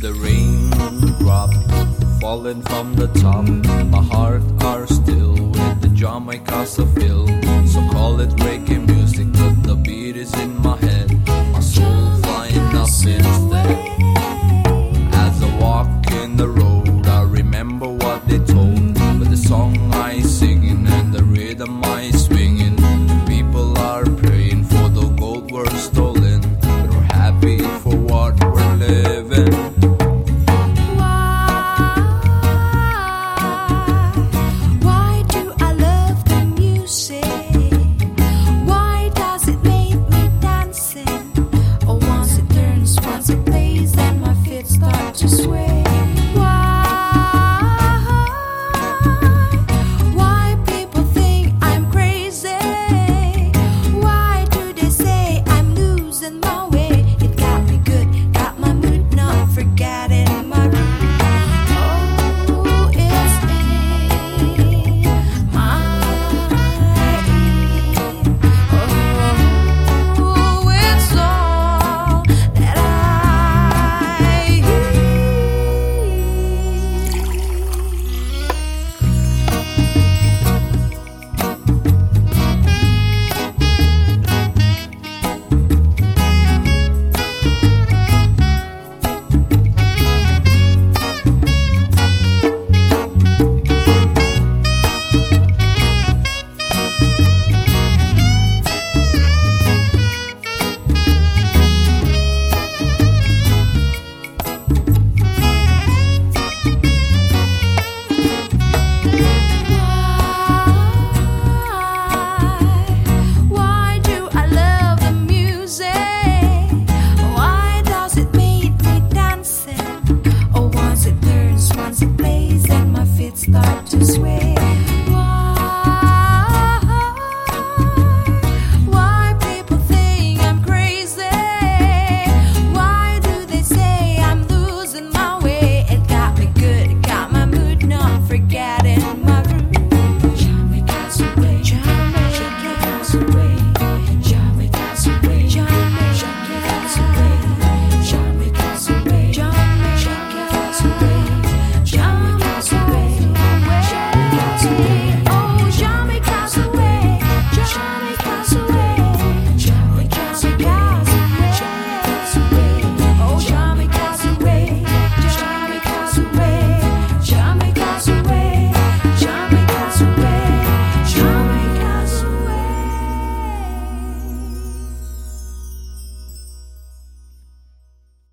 the raindrop falling from the top. My heart are still with the Jamaica I cast so call it breaking.